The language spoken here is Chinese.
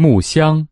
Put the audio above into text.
木箱。